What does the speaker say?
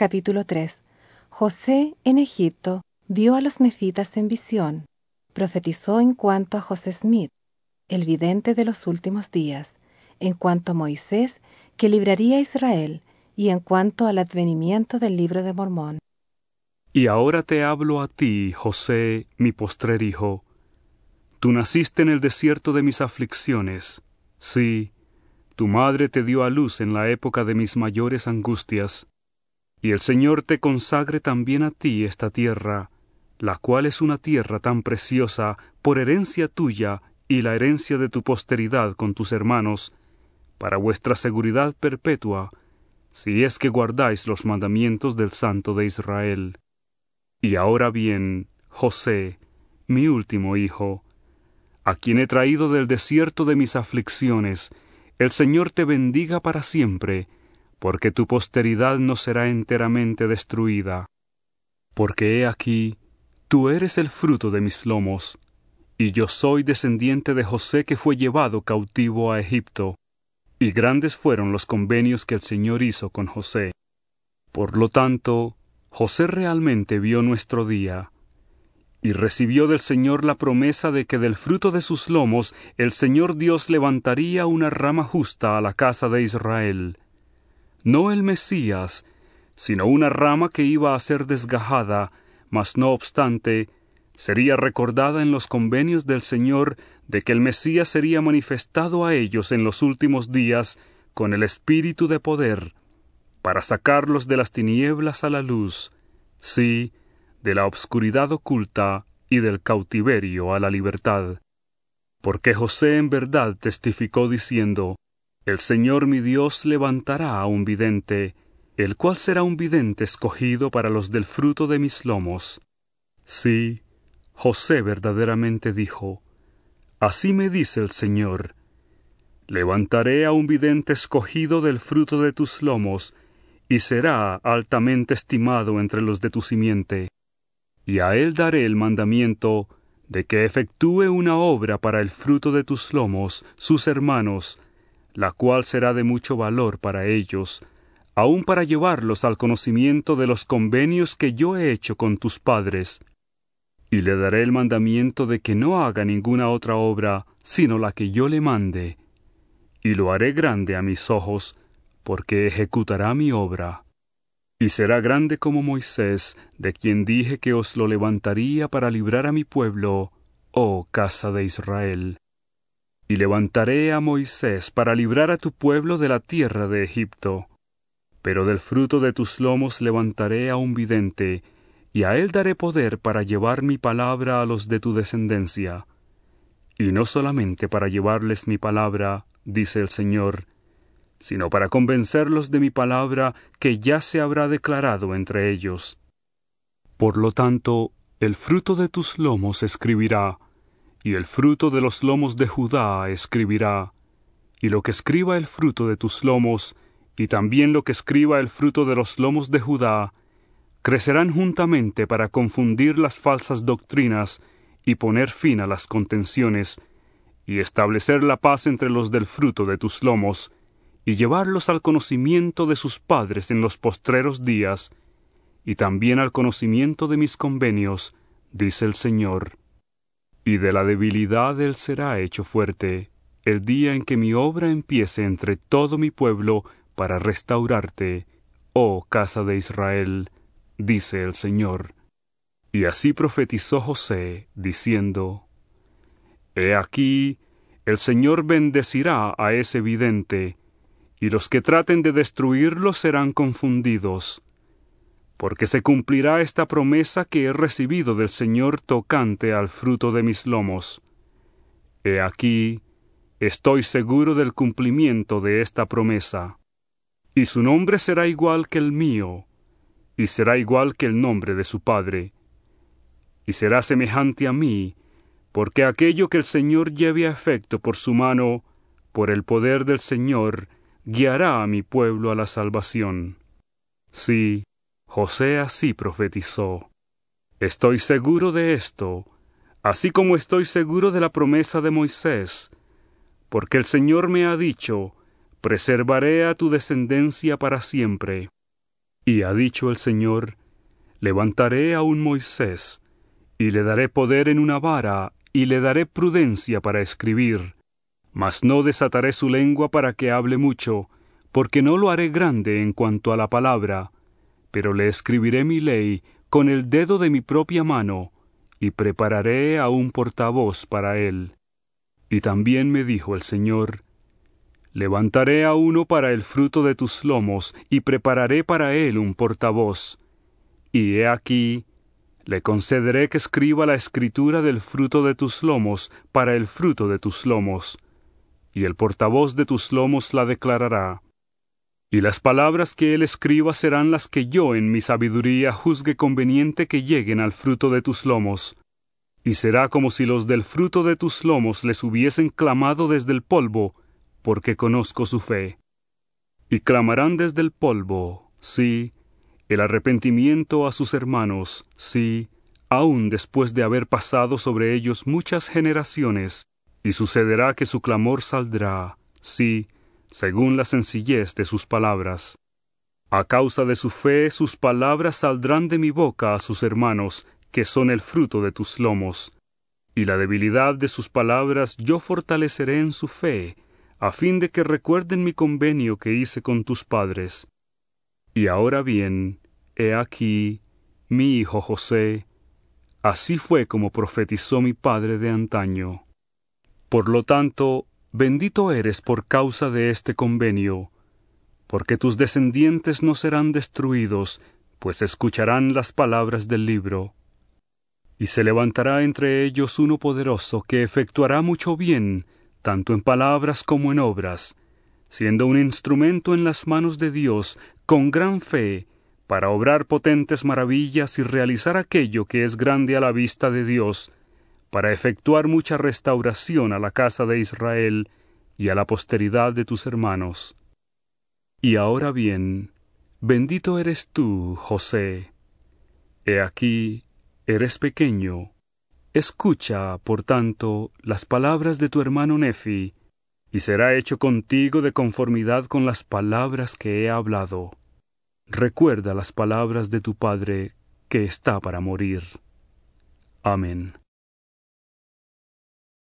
Capítulo 3. José en Egipto vio a los nefitas en visión. Profetizó en cuanto a José Smith, el vidente de los últimos días, en cuanto a Moisés, que libraría a Israel, y en cuanto al advenimiento del libro de Mormón. Y ahora te hablo a ti, José, mi postrer hijo. Tú naciste en el desierto de mis aflicciones. Sí, tu madre te dio a luz en la época de mis mayores angustias. Y el Señor te consagre también a ti esta tierra, la cual es una tierra tan preciosa por herencia tuya y la herencia de tu posteridad con tus hermanos, para vuestra seguridad perpetua, si es que guardáis los mandamientos del Santo de Israel. Y ahora bien, José, mi último hijo, a quien he traído del desierto de mis aflicciones, el Señor te bendiga para siempre, porque tu posteridad no será enteramente destruida. Porque he aquí, tú eres el fruto de mis lomos, y yo soy descendiente de José que fue llevado cautivo a Egipto, y grandes fueron los convenios que el Señor hizo con José. Por lo tanto, José realmente vio nuestro día, y recibió del Señor la promesa de que del fruto de sus lomos el Señor Dios levantaría una rama justa a la casa de Israel no el Mesías, sino una rama que iba a ser desgajada, mas no obstante, sería recordada en los convenios del Señor de que el Mesías sería manifestado a ellos en los últimos días con el espíritu de poder, para sacarlos de las tinieblas a la luz, sí, de la obscuridad oculta y del cautiverio a la libertad. Porque José en verdad testificó diciendo, el Señor mi Dios levantará a un vidente, el cual será un vidente escogido para los del fruto de mis lomos. Sí, José verdaderamente dijo, Así me dice el Señor, levantaré a un vidente escogido del fruto de tus lomos, y será altamente estimado entre los de tu simiente. Y a él daré el mandamiento de que efectúe una obra para el fruto de tus lomos, sus hermanos, la cual será de mucho valor para ellos, aun para llevarlos al conocimiento de los convenios que yo he hecho con tus padres. Y le daré el mandamiento de que no haga ninguna otra obra, sino la que yo le mande, y lo haré grande a mis ojos, porque ejecutará mi obra. Y será grande como Moisés, de quien dije que os lo levantaría para librar a mi pueblo, oh casa de Israel. Y levantaré a Moisés para librar a tu pueblo de la tierra de Egipto. Pero del fruto de tus lomos levantaré a un vidente, y a él daré poder para llevar mi palabra a los de tu descendencia. Y no solamente para llevarles mi palabra, dice el Señor, sino para convencerlos de mi palabra que ya se habrá declarado entre ellos. Por lo tanto, el fruto de tus lomos escribirá, y el fruto de los lomos de Judá escribirá, y lo que escriba el fruto de tus lomos, y también lo que escriba el fruto de los lomos de Judá, crecerán juntamente para confundir las falsas doctrinas y poner fin a las contenciones, y establecer la paz entre los del fruto de tus lomos, y llevarlos al conocimiento de sus padres en los postreros días, y también al conocimiento de mis convenios, dice el Señor y de la debilidad él será hecho fuerte, el día en que mi obra empiece entre todo mi pueblo para restaurarte, oh casa de Israel, dice el Señor. Y así profetizó José, diciendo, He aquí, el Señor bendecirá a ese vidente, y los que traten de destruirlo serán confundidos porque se cumplirá esta promesa que he recibido del Señor tocante al fruto de mis lomos. He aquí, estoy seguro del cumplimiento de esta promesa, y su nombre será igual que el mío, y será igual que el nombre de su Padre, y será semejante a mí, porque aquello que el Señor lleve a efecto por su mano, por el poder del Señor, guiará a mi pueblo a la salvación. Sí, José así profetizó. Estoy seguro de esto, así como estoy seguro de la promesa de Moisés, porque el Señor me ha dicho, preservaré a tu descendencia para siempre. Y ha dicho el Señor, levantaré a un Moisés, y le daré poder en una vara, y le daré prudencia para escribir, mas no desataré su lengua para que hable mucho, porque no lo haré grande en cuanto a la palabra, pero le escribiré mi ley con el dedo de mi propia mano, y prepararé a un portavoz para él. Y también me dijo el Señor, Levantaré a uno para el fruto de tus lomos, y prepararé para él un portavoz. Y he aquí, le concederé que escriba la escritura del fruto de tus lomos para el fruto de tus lomos, y el portavoz de tus lomos la declarará. Y las palabras que él escriba serán las que yo en mi sabiduría juzgue conveniente que lleguen al fruto de tus lomos. Y será como si los del fruto de tus lomos les hubiesen clamado desde el polvo, porque conozco su fe. Y clamarán desde el polvo, sí, el arrepentimiento a sus hermanos, sí, aun después de haber pasado sobre ellos muchas generaciones, y sucederá que su clamor saldrá, sí, según la sencillez de sus palabras. A causa de su fe sus palabras saldrán de mi boca a sus hermanos, que son el fruto de tus lomos. Y la debilidad de sus palabras yo fortaleceré en su fe, a fin de que recuerden mi convenio que hice con tus padres. Y ahora bien, he aquí, mi hijo José, así fue como profetizó mi padre de antaño. Por lo tanto, Bendito eres por causa de este convenio, porque tus descendientes no serán destruidos, pues escucharán las palabras del libro. Y se levantará entre ellos uno poderoso que efectuará mucho bien, tanto en palabras como en obras, siendo un instrumento en las manos de Dios, con gran fe, para obrar potentes maravillas y realizar aquello que es grande a la vista de Dios, para efectuar mucha restauración a la casa de Israel y a la posteridad de tus hermanos. Y ahora bien, bendito eres tú, José. He aquí, eres pequeño. Escucha, por tanto, las palabras de tu hermano Nefi, y será hecho contigo de conformidad con las palabras que he hablado. Recuerda las palabras de tu padre que está para morir. Amén.